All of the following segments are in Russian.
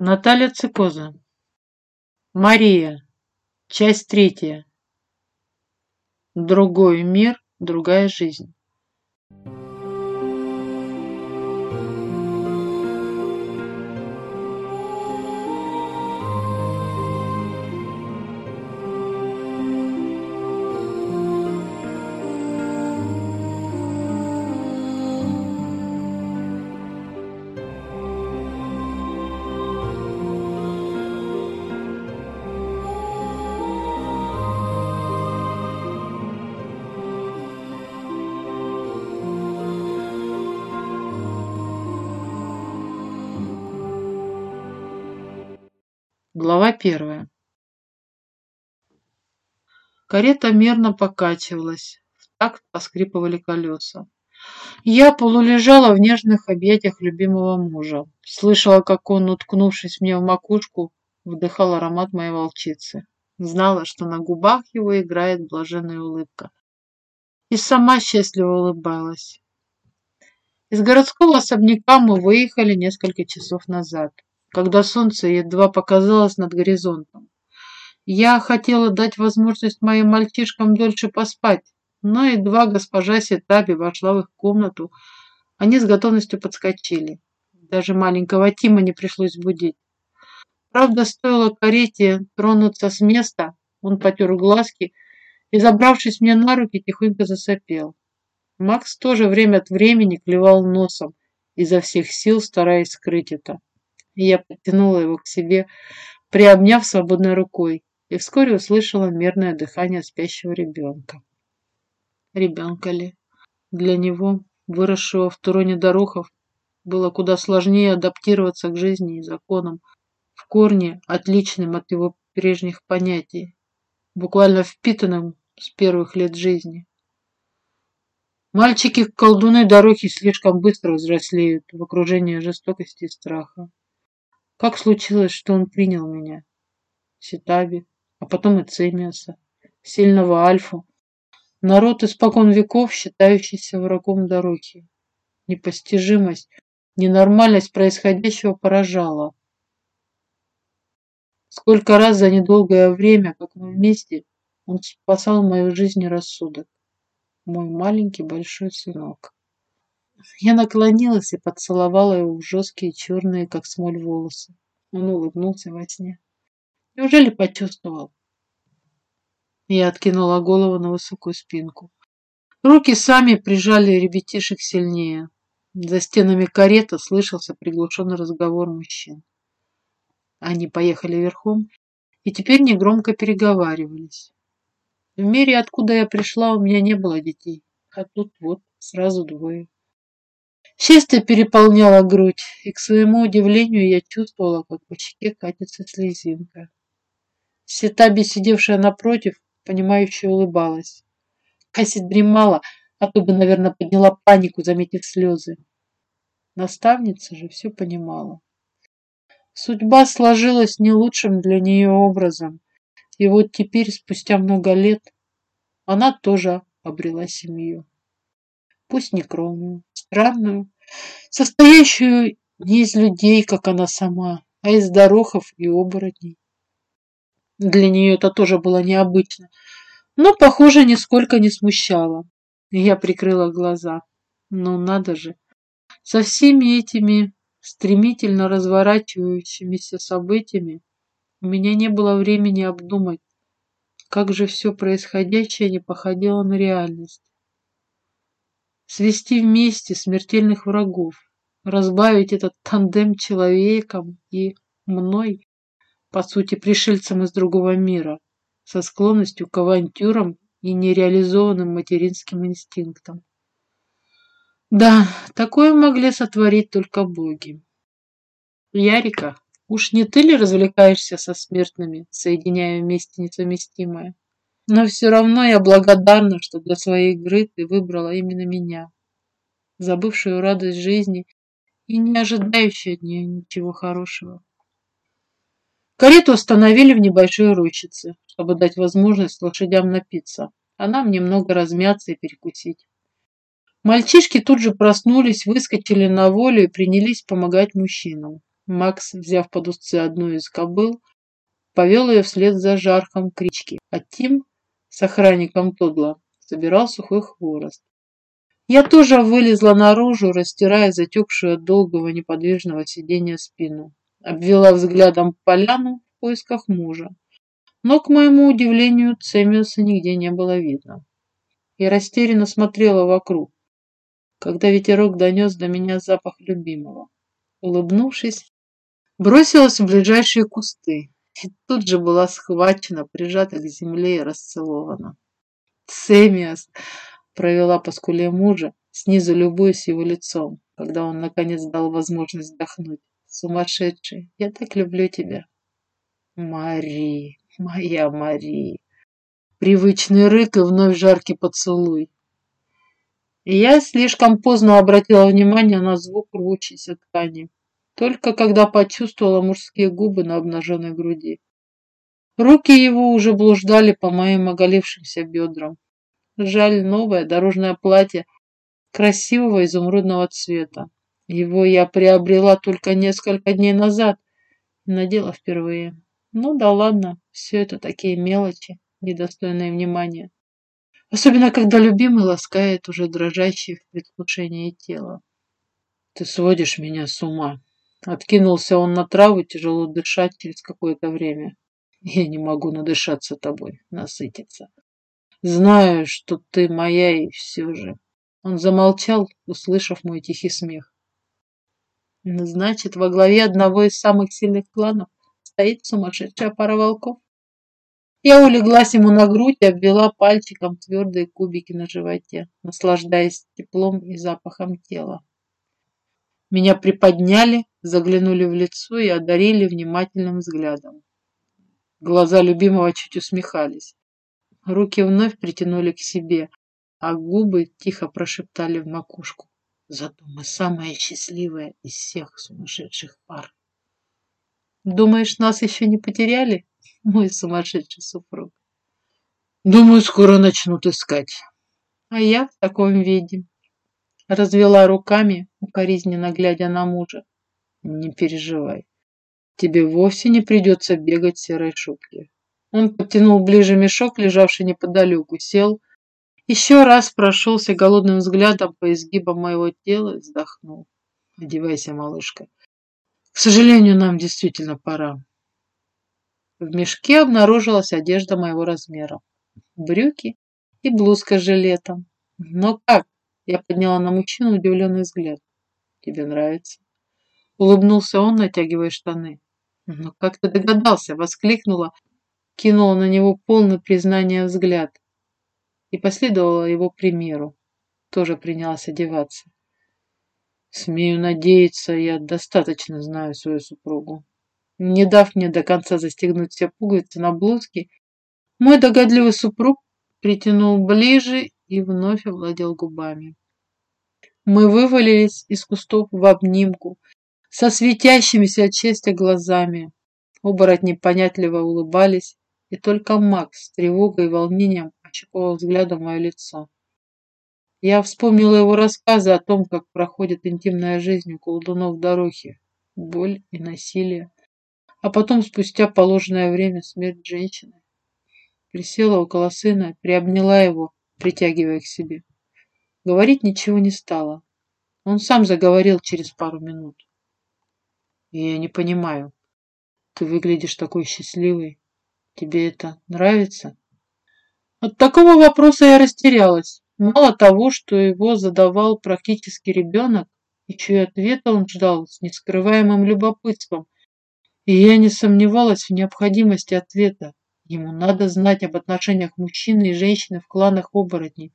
Наталья Цикоза. Мария. Часть третья. Другой мир, другая жизнь. Глава первая. Карета мерно покачивалась, в такт поскрипывали колеса. Я полулежала в нежных объятиях любимого мужа. Слышала, как он, уткнувшись мне в макушку, вдыхал аромат моей волчицы. Знала, что на губах его играет блаженная улыбка. И сама счастливо улыбалась. Из городского особняка мы выехали несколько часов назад когда солнце едва показалось над горизонтом. Я хотела дать возможность моим мальчишкам дольше поспать, но едва госпожа Сетаби вошла в их комнату, они с готовностью подскочили. Даже маленького Тима не пришлось будить. Правда, стоило карете тронуться с места, он потер глазки и, забравшись мне на руки, тихонько засопел. Макс тоже время от времени клевал носом, изо всех сил стараясь скрыть это я подтянула его к себе, приобняв свободной рукой, и вскоре услышала мерное дыхание спящего ребенка. Ребенка ли? Для него, выросшего в Туроне Дорохов, было куда сложнее адаптироваться к жизни и законам, в корне отличным от его прежних понятий, буквально впитанным с первых лет жизни. Мальчики-колдуны дороги слишком быстро взрослеют в окружении жестокости и страха. Как случилось, что он принял меня? Ситаби, а потом и Цемиаса, сильного Альфу. Народ испокон веков, считающийся врагом дороги. Непостижимость, ненормальность происходящего поражала. Сколько раз за недолгое время, как мы вместе, он спасал мою жизнь и рассудок. Мой маленький большой сынок. Я наклонилась и поцеловала его в жесткие черные, как смоль, волосы. Он улыбнулся во сне. Неужели почувствовал? Я откинула голову на высокую спинку. Руки сами прижали ребятишек сильнее. За стенами карета слышался приглушенный разговор мужчин. Они поехали верхом и теперь негромко переговаривались. В мире, откуда я пришла, у меня не было детей, а тут вот сразу двое. Счастье переполняло грудь, и, к своему удивлению, я чувствовала, как по щеке катится слезинка. Сетаби, сидевшая напротив, понимающе улыбалась. Касси дремала, а то бы, наверное, подняла панику, заметив слезы. Наставница же все понимала. Судьба сложилась не лучшим для нее образом, и вот теперь, спустя много лет, она тоже обрела семью пусть некровную, странную, состоящую не из людей, как она сама, а из дорохов и оборотней. Для нее это тоже было необычно, но, похоже, нисколько не смущало. Я прикрыла глаза. Ну, надо же, со всеми этими стремительно разворачивающимися событиями у меня не было времени обдумать, как же все происходящее не походило на реальность свести вместе смертельных врагов, разбавить этот тандем человеком и мной, по сути, пришельцем из другого мира, со склонностью к авантюрам и нереализованным материнским инстинктом. Да, такое могли сотворить только боги. Ярика, уж не ты ли развлекаешься со смертными, соединяя вместе несовместимое? Но все равно я благодарна, что для своей игры ты выбрала именно меня, забывшую радость жизни и не ожидающую от нее ничего хорошего. Карету остановили в небольшой рощице, чтобы дать возможность лошадям напиться, а нам немного размяться и перекусить. Мальчишки тут же проснулись, выскочили на волю и принялись помогать мужчинам. Макс, взяв под узцы одну из кобыл, повел ее вслед за жархом крички, а Тим с охранником Тодла собирал сухой хворост. Я тоже вылезла наружу, растирая затекшую от долгого неподвижного сидения спину. Обвела взглядом поляну в поисках мужа. Но, к моему удивлению, Цемиуса нигде не было видно. Я растерянно смотрела вокруг, когда ветерок донес до меня запах любимого. Улыбнувшись, бросилась в ближайшие кусты и тут же была схвачена, прижата к земле и расцелована. Цемиас провела по скуле мужа, снизу любуясь его лицом, когда он наконец дал возможность вдохнуть. Сумасшедший, я так люблю тебя. Мари, моя Мари. Привычный рык и вновь жаркий поцелуй. Я слишком поздно обратила внимание на звук рвущейся ткани. Только когда почувствовала мужские губы на обнаженной груди. Руки его уже блуждали по моим оголившимся бедрам. Жаль, новое дорожное платье красивого изумрудного цвета. Его я приобрела только несколько дней назад и надела впервые. Ну да ладно, все это такие мелочи, недостойные внимания. Особенно, когда любимый ласкает уже дрожащее в предвкушении тело. Ты сводишь меня с ума. Откинулся он на траву, тяжело дышать через какое-то время. Я не могу надышаться тобой, насытиться. Знаю, что ты моя и все же. Он замолчал, услышав мой тихий смех. Значит, во главе одного из самых сильных кланов стоит сумасшедшая пара волков. Я улеглась ему на грудь и обвела пальчиком твердые кубики на животе, наслаждаясь теплом и запахом тела. Меня приподняли, заглянули в лицо и одарили внимательным взглядом. Глаза любимого чуть усмехались. Руки вновь притянули к себе, а губы тихо прошептали в макушку. Зато мы самая счастливая из всех сумасшедших пар. Думаешь, нас еще не потеряли, мой сумасшедший супруг? Думаю, скоро начнут искать. А я в таком виде. Развела руками, укоризненно глядя на мужа. Не переживай. Тебе вовсе не придется бегать серой шубке. Он подтянул ближе мешок, лежавший неподалеку, сел, еще раз прошелся голодным взглядом по изгибам моего тела и вздохнул. Одевайся, малышка. К сожалению, нам действительно пора. В мешке обнаружилась одежда моего размера. Брюки и блузка с жилетом. Но как? Я подняла на мужчину удивленный взгляд. Тебе нравится? Улыбнулся он, натягивая штаны. Но как ты догадался? Воскликнула, кинула на него полный признания взгляд и последовала его примеру. Тоже принялась одеваться. Смею надеяться, я достаточно знаю свою супругу. Не дав мне до конца застегнуть все пуговицы на блузке, мой догадливый супруг притянул ближе и вновь овладел губами. Мы вывалились из кустов в обнимку, со светящимися от счастья глазами. Оборотни понятливо улыбались, и только Макс с тревогой и волнением ощупывал взглядом мое лицо. Я вспомнила его рассказы о том, как проходит интимная жизнь у колдунов дороги, боль и насилие, а потом, спустя положенное время, смерть женщины. Присела около сына, приобняла его, притягивая к себе. Говорить ничего не стало. Он сам заговорил через пару минут. Я не понимаю. Ты выглядишь такой счастливой. Тебе это нравится? От такого вопроса я растерялась. Мало того, что его задавал практически ребенок, и ответа он ждал с нескрываемым любопытством. И я не сомневалась в необходимости ответа. Ему надо знать об отношениях мужчины и женщины в кланах оборотней.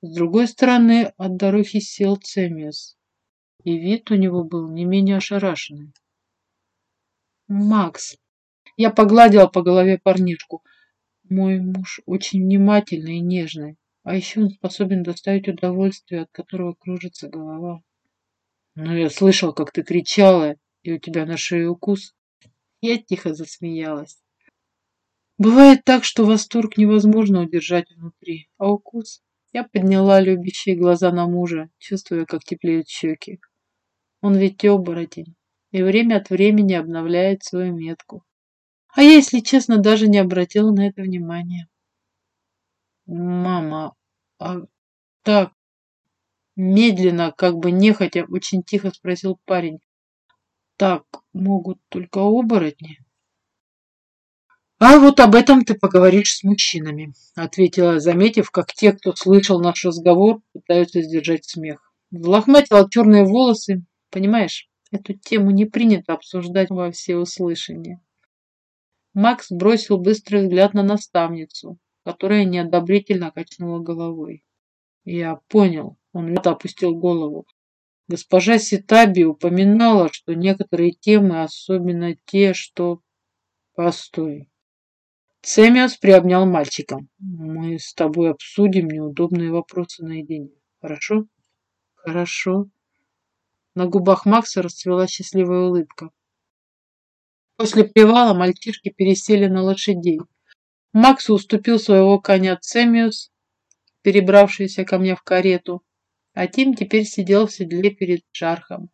С другой стороны, от дороги сел Цемес. И вид у него был не менее ошарашенный. «Макс!» Я погладила по голове парнишку. Мой муж очень внимательный и нежный, а еще он способен доставить удовольствие, от которого кружится голова. Но я слышал, как ты кричала, и у тебя на шее укус. Я тихо засмеялась. Бывает так, что восторг невозможно удержать внутри, а укус... Я подняла любящие глаза на мужа, чувствуя, как теплеют щеки. Он ведь оборотень. и время от времени обновляет свою метку. А я, если честно, даже не обратила на это внимания. Мама, а так, медленно, как бы нехотя, очень тихо спросил парень. Так могут только оборотни? А вот об этом ты поговоришь с мужчинами, ответила, заметив, как те, кто слышал наш разговор, пытаются сдержать смех. Влохматила черные волосы. Понимаешь, эту тему не принято обсуждать во всеуслышание. Макс бросил быстрый взгляд на наставницу, которая неодобрительно качнула головой. Я понял. Он опустил голову. Госпожа Ситаби упоминала, что некоторые темы, особенно те, что... Постой. Цемиос приобнял мальчика. Мы с тобой обсудим неудобные вопросы наедине. Хорошо? Хорошо. На губах Макса расцвела счастливая улыбка. После привала мальчишки пересели на лошадей. Макс уступил своего коня Цемиус, перебравшийся ко мне в карету, а Тим теперь сидел в седле перед Шархом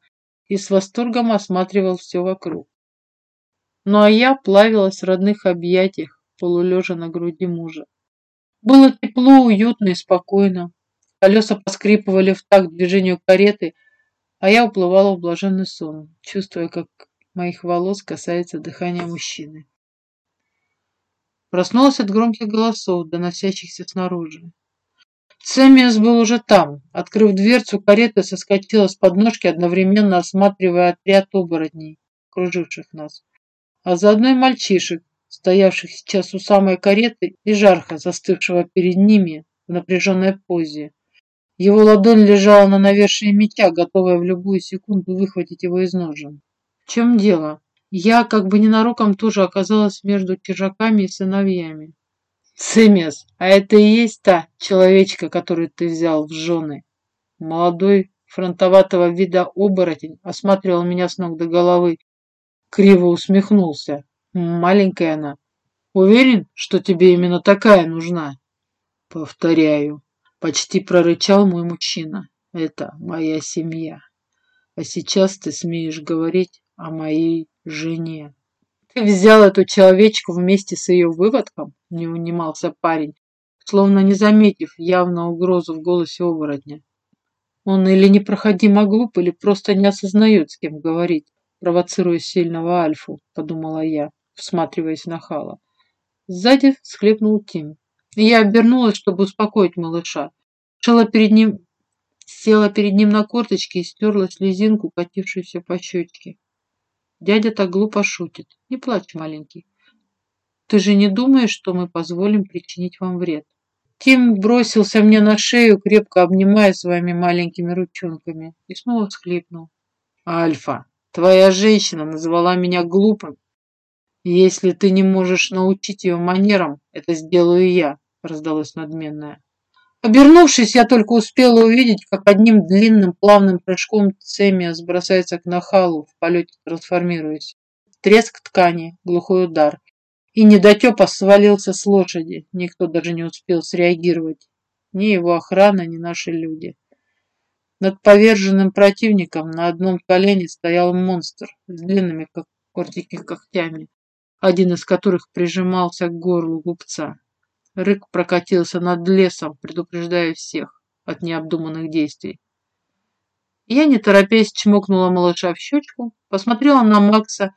и с восторгом осматривал все вокруг. Ну а я плавилась в родных объятиях, полулежа на груди мужа. Было тепло, уютно и спокойно. Колеса поскрипывали в такт движению кареты, а я уплывала в блаженный сон, чувствуя, как моих волос касается дыхания мужчины. Проснулась от громких голосов, доносящихся снаружи. Цемиас был уже там. Открыв дверцу, карета соскочила с подножки, одновременно осматривая отряд оборотней, круживших нас. А заодно и мальчишек, стоявших сейчас у самой кареты, и жарха, застывшего перед ними в напряженной позе. Его ладонь лежала на навершии меча, готовая в любую секунду выхватить его из ножен. В чем дело? Я как бы ненароком тоже оказалась между чужаками и сыновьями. Цемес, а это и есть та человечка, которую ты взял в жены. Молодой, фронтоватого вида оборотень осматривал меня с ног до головы, криво усмехнулся. Маленькая она. Уверен, что тебе именно такая нужна? Повторяю, почти прорычал мой мужчина. Это моя семья. А сейчас ты смеешь говорить о моей жене. Ты взял эту человечку вместе с ее выводком? Не унимался парень, словно не заметив явно угрозу в голосе оборотня. Он или непроходимо глуп, или просто не осознает, с кем говорить, провоцируя сильного альфу, подумала я, всматриваясь на Хала. Сзади схлепнул Тим. Я обернулась, чтобы успокоить малыша. Шела перед ним, села перед ним на корточки и стерла слезинку, катившуюся по щечке. Дядя так глупо шутит. Не плачь, маленький. Ты же не думаешь, что мы позволим причинить вам вред? Тим бросился мне на шею, крепко обнимая своими маленькими ручонками, и снова всхлипнул. Альфа, твоя женщина назвала меня глупым. Если ты не можешь научить ее манерам, это сделаю я, раздалось надменное. Обернувшись, я только успела увидеть, как одним длинным плавным прыжком Цемия сбросается к нахалу, в полете трансформируясь. Треск ткани, глухой удар. И недотепа свалился с лошади. Никто даже не успел среагировать. Ни его охрана, ни наши люди. Над поверженным противником на одном колене стоял монстр с длинными, как кортики, когтями, один из которых прижимался к горлу губца. Рык прокатился над лесом, предупреждая всех от необдуманных действий. Я, не торопясь, чмокнула малыша в щечку, посмотрела на Макса,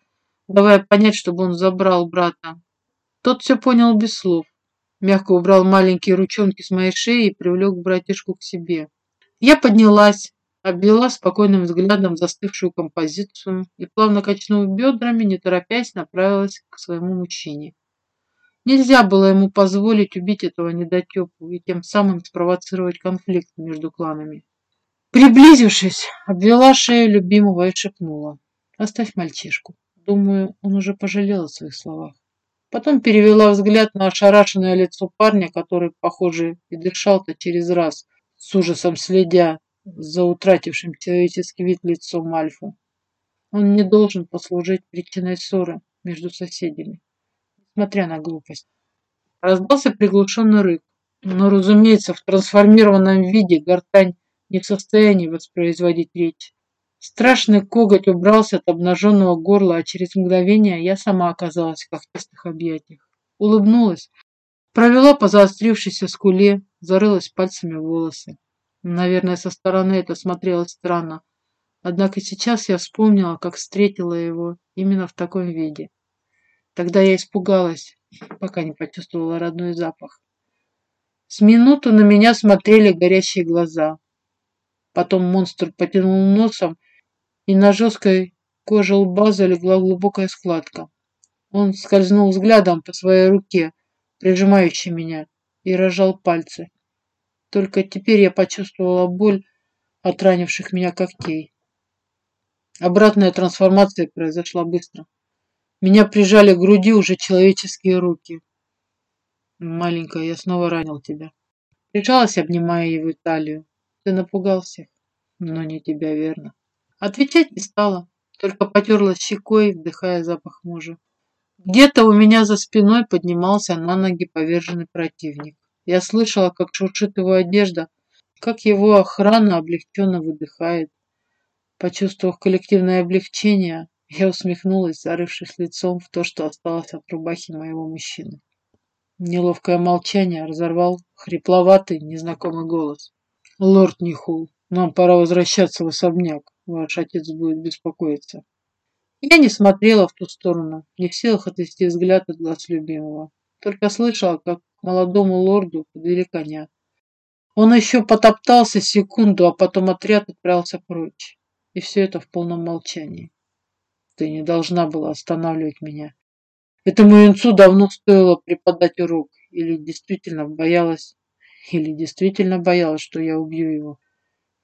давая понять, чтобы он забрал брата. Тот все понял без слов. Мягко убрал маленькие ручонки с моей шеи и привлек братишку к себе. Я поднялась, обвела спокойным взглядом застывшую композицию и, плавно качнув бедрами, не торопясь, направилась к своему мужчине. Нельзя было ему позволить убить этого недотепу и тем самым спровоцировать конфликт между кланами. Приблизившись, обвела шею любимого и шепнула. «Оставь мальчишку. Думаю, он уже пожалел о своих словах». Потом перевела взгляд на ошарашенное лицо парня, который, похоже, и дышал-то через раз, с ужасом следя за утратившим человеческий вид лицом Альфа. Он не должен послужить причиной ссоры между соседями несмотря на глупость. Раздался приглушенный рык. Но, разумеется, в трансформированном виде гортань не в состоянии воспроизводить речь. Страшный коготь убрался от обнаженного горла, а через мгновение я сама оказалась в когтистых объятиях. Улыбнулась, провела по заострившейся скуле, зарылась пальцами в волосы. Наверное, со стороны это смотрелось странно. Однако сейчас я вспомнила, как встретила его именно в таком виде. Тогда я испугалась, пока не почувствовала родной запах. С минуту на меня смотрели горящие глаза. Потом монстр потянул носом, и на жесткой коже лба залегла глубокая складка. Он скользнул взглядом по своей руке, прижимающей меня, и разжал пальцы. Только теперь я почувствовала боль от ранивших меня когтей. Обратная трансформация произошла быстро. Меня прижали к груди уже человеческие руки. Маленькая, я снова ранил тебя. Прижалась, обнимая его талию. Ты напугался, но не тебя, верно. Отвечать не стала, только потерлась щекой, вдыхая запах мужа. Где-то у меня за спиной поднимался на ноги поверженный противник. Я слышала, как шуршит его одежда, как его охрана облегченно выдыхает. Почувствовав коллективное облегчение, я усмехнулась, зарывшись лицом в то, что осталось от рубахи моего мужчины. Неловкое молчание разорвал хрипловатый, незнакомый голос. «Лорд Нихул, нам пора возвращаться в особняк. Ваш отец будет беспокоиться». Я не смотрела в ту сторону, не в силах отвести взгляд от глаз любимого. Только слышала, как молодому лорду подвели коня. Он еще потоптался секунду, а потом отряд отправился прочь. И все это в полном молчании. Ты не должна была останавливать меня. Этому юнцу давно стоило преподать урок. Или действительно боялась, или действительно боялась, что я убью его.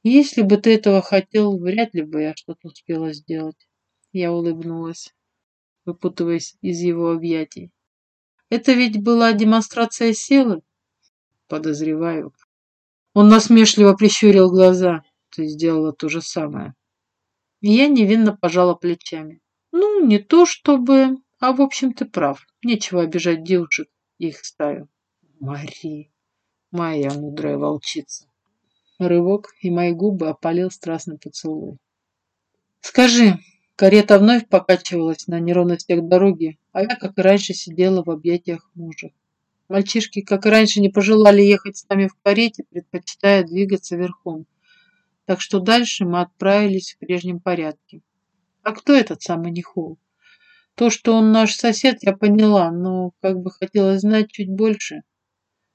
Если бы ты этого хотел, вряд ли бы я что-то успела сделать. Я улыбнулась, выпутываясь из его объятий. Это ведь была демонстрация силы? Подозреваю. Он насмешливо прищурил глаза. Ты сделала то же самое. Я невинно пожала плечами. Ну, не то чтобы... А в общем, ты прав. Нечего обижать девушек их стаю. Мари, моя мудрая волчица. Рывок, и мои губы опалил страстный поцелуй. Скажи, Карета вновь покачивалась на неровностях дороги, а я, как и раньше, сидела в объятиях мужа. Мальчишки, как и раньше, не пожелали ехать с нами в карете, предпочитая двигаться верхом. Так что дальше мы отправились в прежнем порядке. А кто этот самый Нихол? То, что он наш сосед, я поняла, но как бы хотелось знать чуть больше.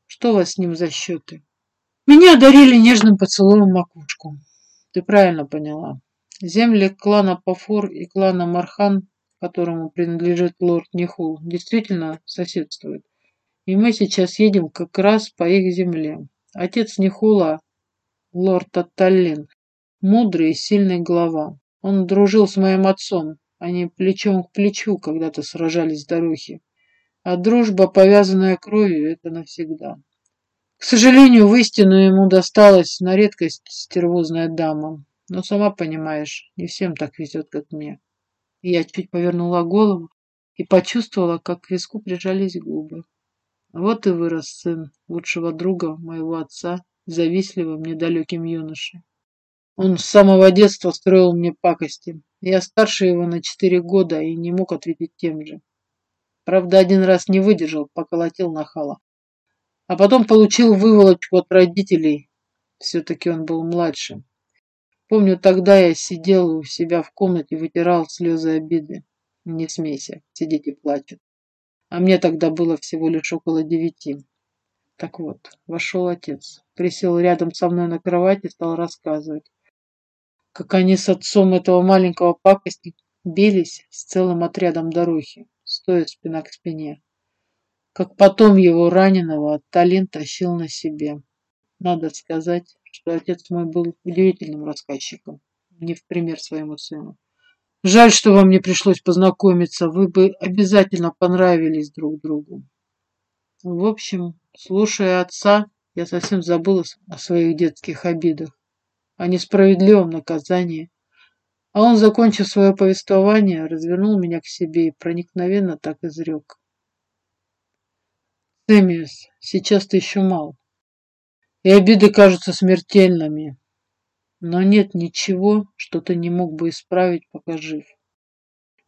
Что у вас с ним за счеты? Меня одарили нежным поцелуем макушку. Ты правильно поняла. Земли клана Пафор и клана Мархан, которому принадлежит лорд Нихул, действительно соседствуют. И мы сейчас едем как раз по их земле. Отец Нихула, лорд Атталин, мудрый и сильный глава. Он дружил с моим отцом. Они плечом к плечу когда-то сражались дороге. А дружба, повязанная кровью, это навсегда. К сожалению, в истину ему досталась на редкость стервозная дама. Но сама понимаешь, не всем так везет, как мне. я чуть повернула голову и почувствовала, как к виску прижались губы. Вот и вырос сын лучшего друга моего отца, завистливым, недалеким юношей. Он с самого детства строил мне пакости. Я старше его на четыре года и не мог ответить тем же. Правда, один раз не выдержал, поколотил нахала. А потом получил выволочку от родителей. Все-таки он был младшим. Помню, тогда я сидел у себя в комнате, вытирал слезы обиды. Не смейся, сидеть и плачут. А мне тогда было всего лишь около девяти. Так вот, вошел отец, присел рядом со мной на кровать и стал рассказывать, как они с отцом этого маленького пакости бились с целым отрядом дорохи, стоя спина к спине. Как потом его раненого Талин тащил на себе. Надо сказать, что отец мой был удивительным рассказчиком, не в пример своему сыну. Жаль, что вам не пришлось познакомиться, вы бы обязательно понравились друг другу. В общем, слушая отца, я совсем забыла о своих детских обидах, о несправедливом наказании. А он, закончив свое повествование, развернул меня к себе и проникновенно так изрек. Сэмиус, сейчас ты еще мал и обиды кажутся смертельными. Но нет ничего, что ты не мог бы исправить, пока жив.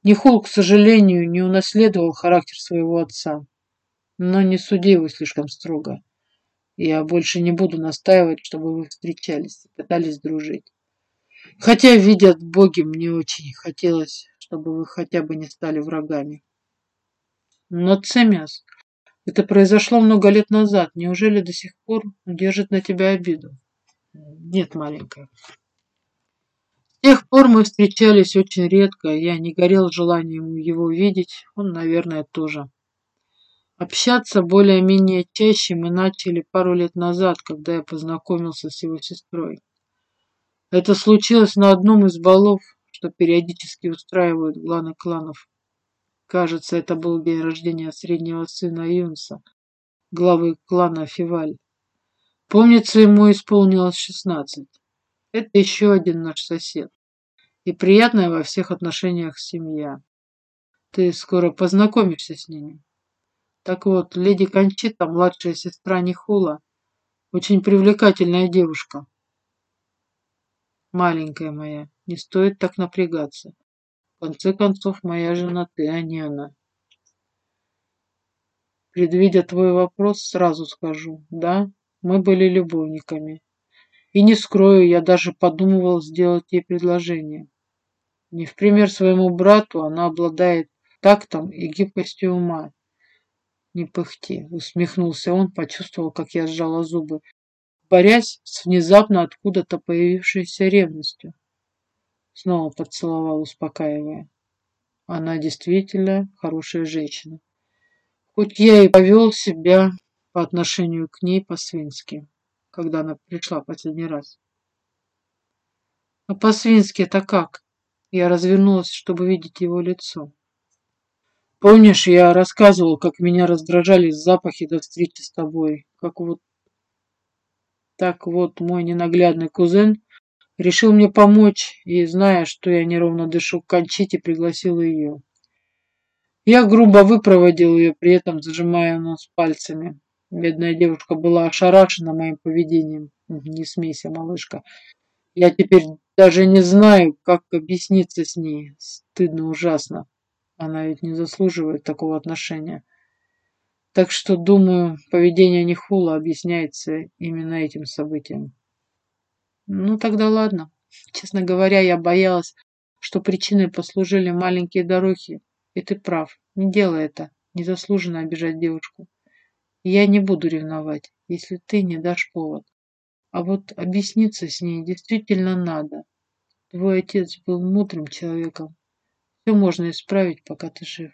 Нихул, к сожалению, не унаследовал характер своего отца. Но не суди его слишком строго. Я больше не буду настаивать, чтобы вы встречались и пытались дружить. Хотя, видят боги, мне очень хотелось, чтобы вы хотя бы не стали врагами. Но, Цемяс, это произошло много лет назад. Неужели до сих пор держит на тебя обиду? Нет, маленькая. С тех пор мы встречались очень редко. Я не горел желанием его видеть. Он, наверное, тоже. Общаться более-менее чаще мы начали пару лет назад, когда я познакомился с его сестрой. Это случилось на одном из балов, что периодически устраивают кланы кланов. Кажется, это был день рождения среднего сына Юнса, главы клана Фиваль. Помнится, ему исполнилось шестнадцать. Это еще один наш сосед. И приятная во всех отношениях семья. Ты скоро познакомишься с ними. Так вот, леди Кончита, младшая сестра Нихула, очень привлекательная девушка. Маленькая моя, не стоит так напрягаться. Конце концов, моя жена ты, а не она. Предвидя твой вопрос, сразу скажу, да, мы были любовниками. И не скрою, я даже подумывал сделать ей предложение. Не в пример своему брату, она обладает тактом и гибкостью ума. Не пыхти, усмехнулся он, почувствовал, как я сжала зубы, борясь с внезапно откуда-то появившейся ревностью. Снова поцеловал, успокаивая. Она действительно хорошая женщина. Хоть я и повел себя по отношению к ней по-свински, когда она пришла последний раз. А по-свински это как? Я развернулась, чтобы видеть его лицо. Помнишь, я рассказывал, как меня раздражали запахи до встречи с тобой, как вот так вот мой ненаглядный кузен решил мне помочь и, зная, что я неровно дышу, кончить и пригласил ее. Я грубо выпроводил ее, при этом зажимая нос пальцами. Бедная девушка была ошарашена моим поведением. Не смейся, малышка. Я теперь даже не знаю, как объясниться с ней. Стыдно ужасно. Она ведь не заслуживает такого отношения. Так что, думаю, поведение Нихула объясняется именно этим событием. Ну, тогда ладно. Честно говоря, я боялась, что причиной послужили маленькие дороги. И ты прав. Не делай это. Незаслуженно обижать девушку. Я не буду ревновать, если ты не дашь повод. А вот объясниться с ней действительно надо. Твой отец был мудрым человеком. Все можно исправить, пока ты жив.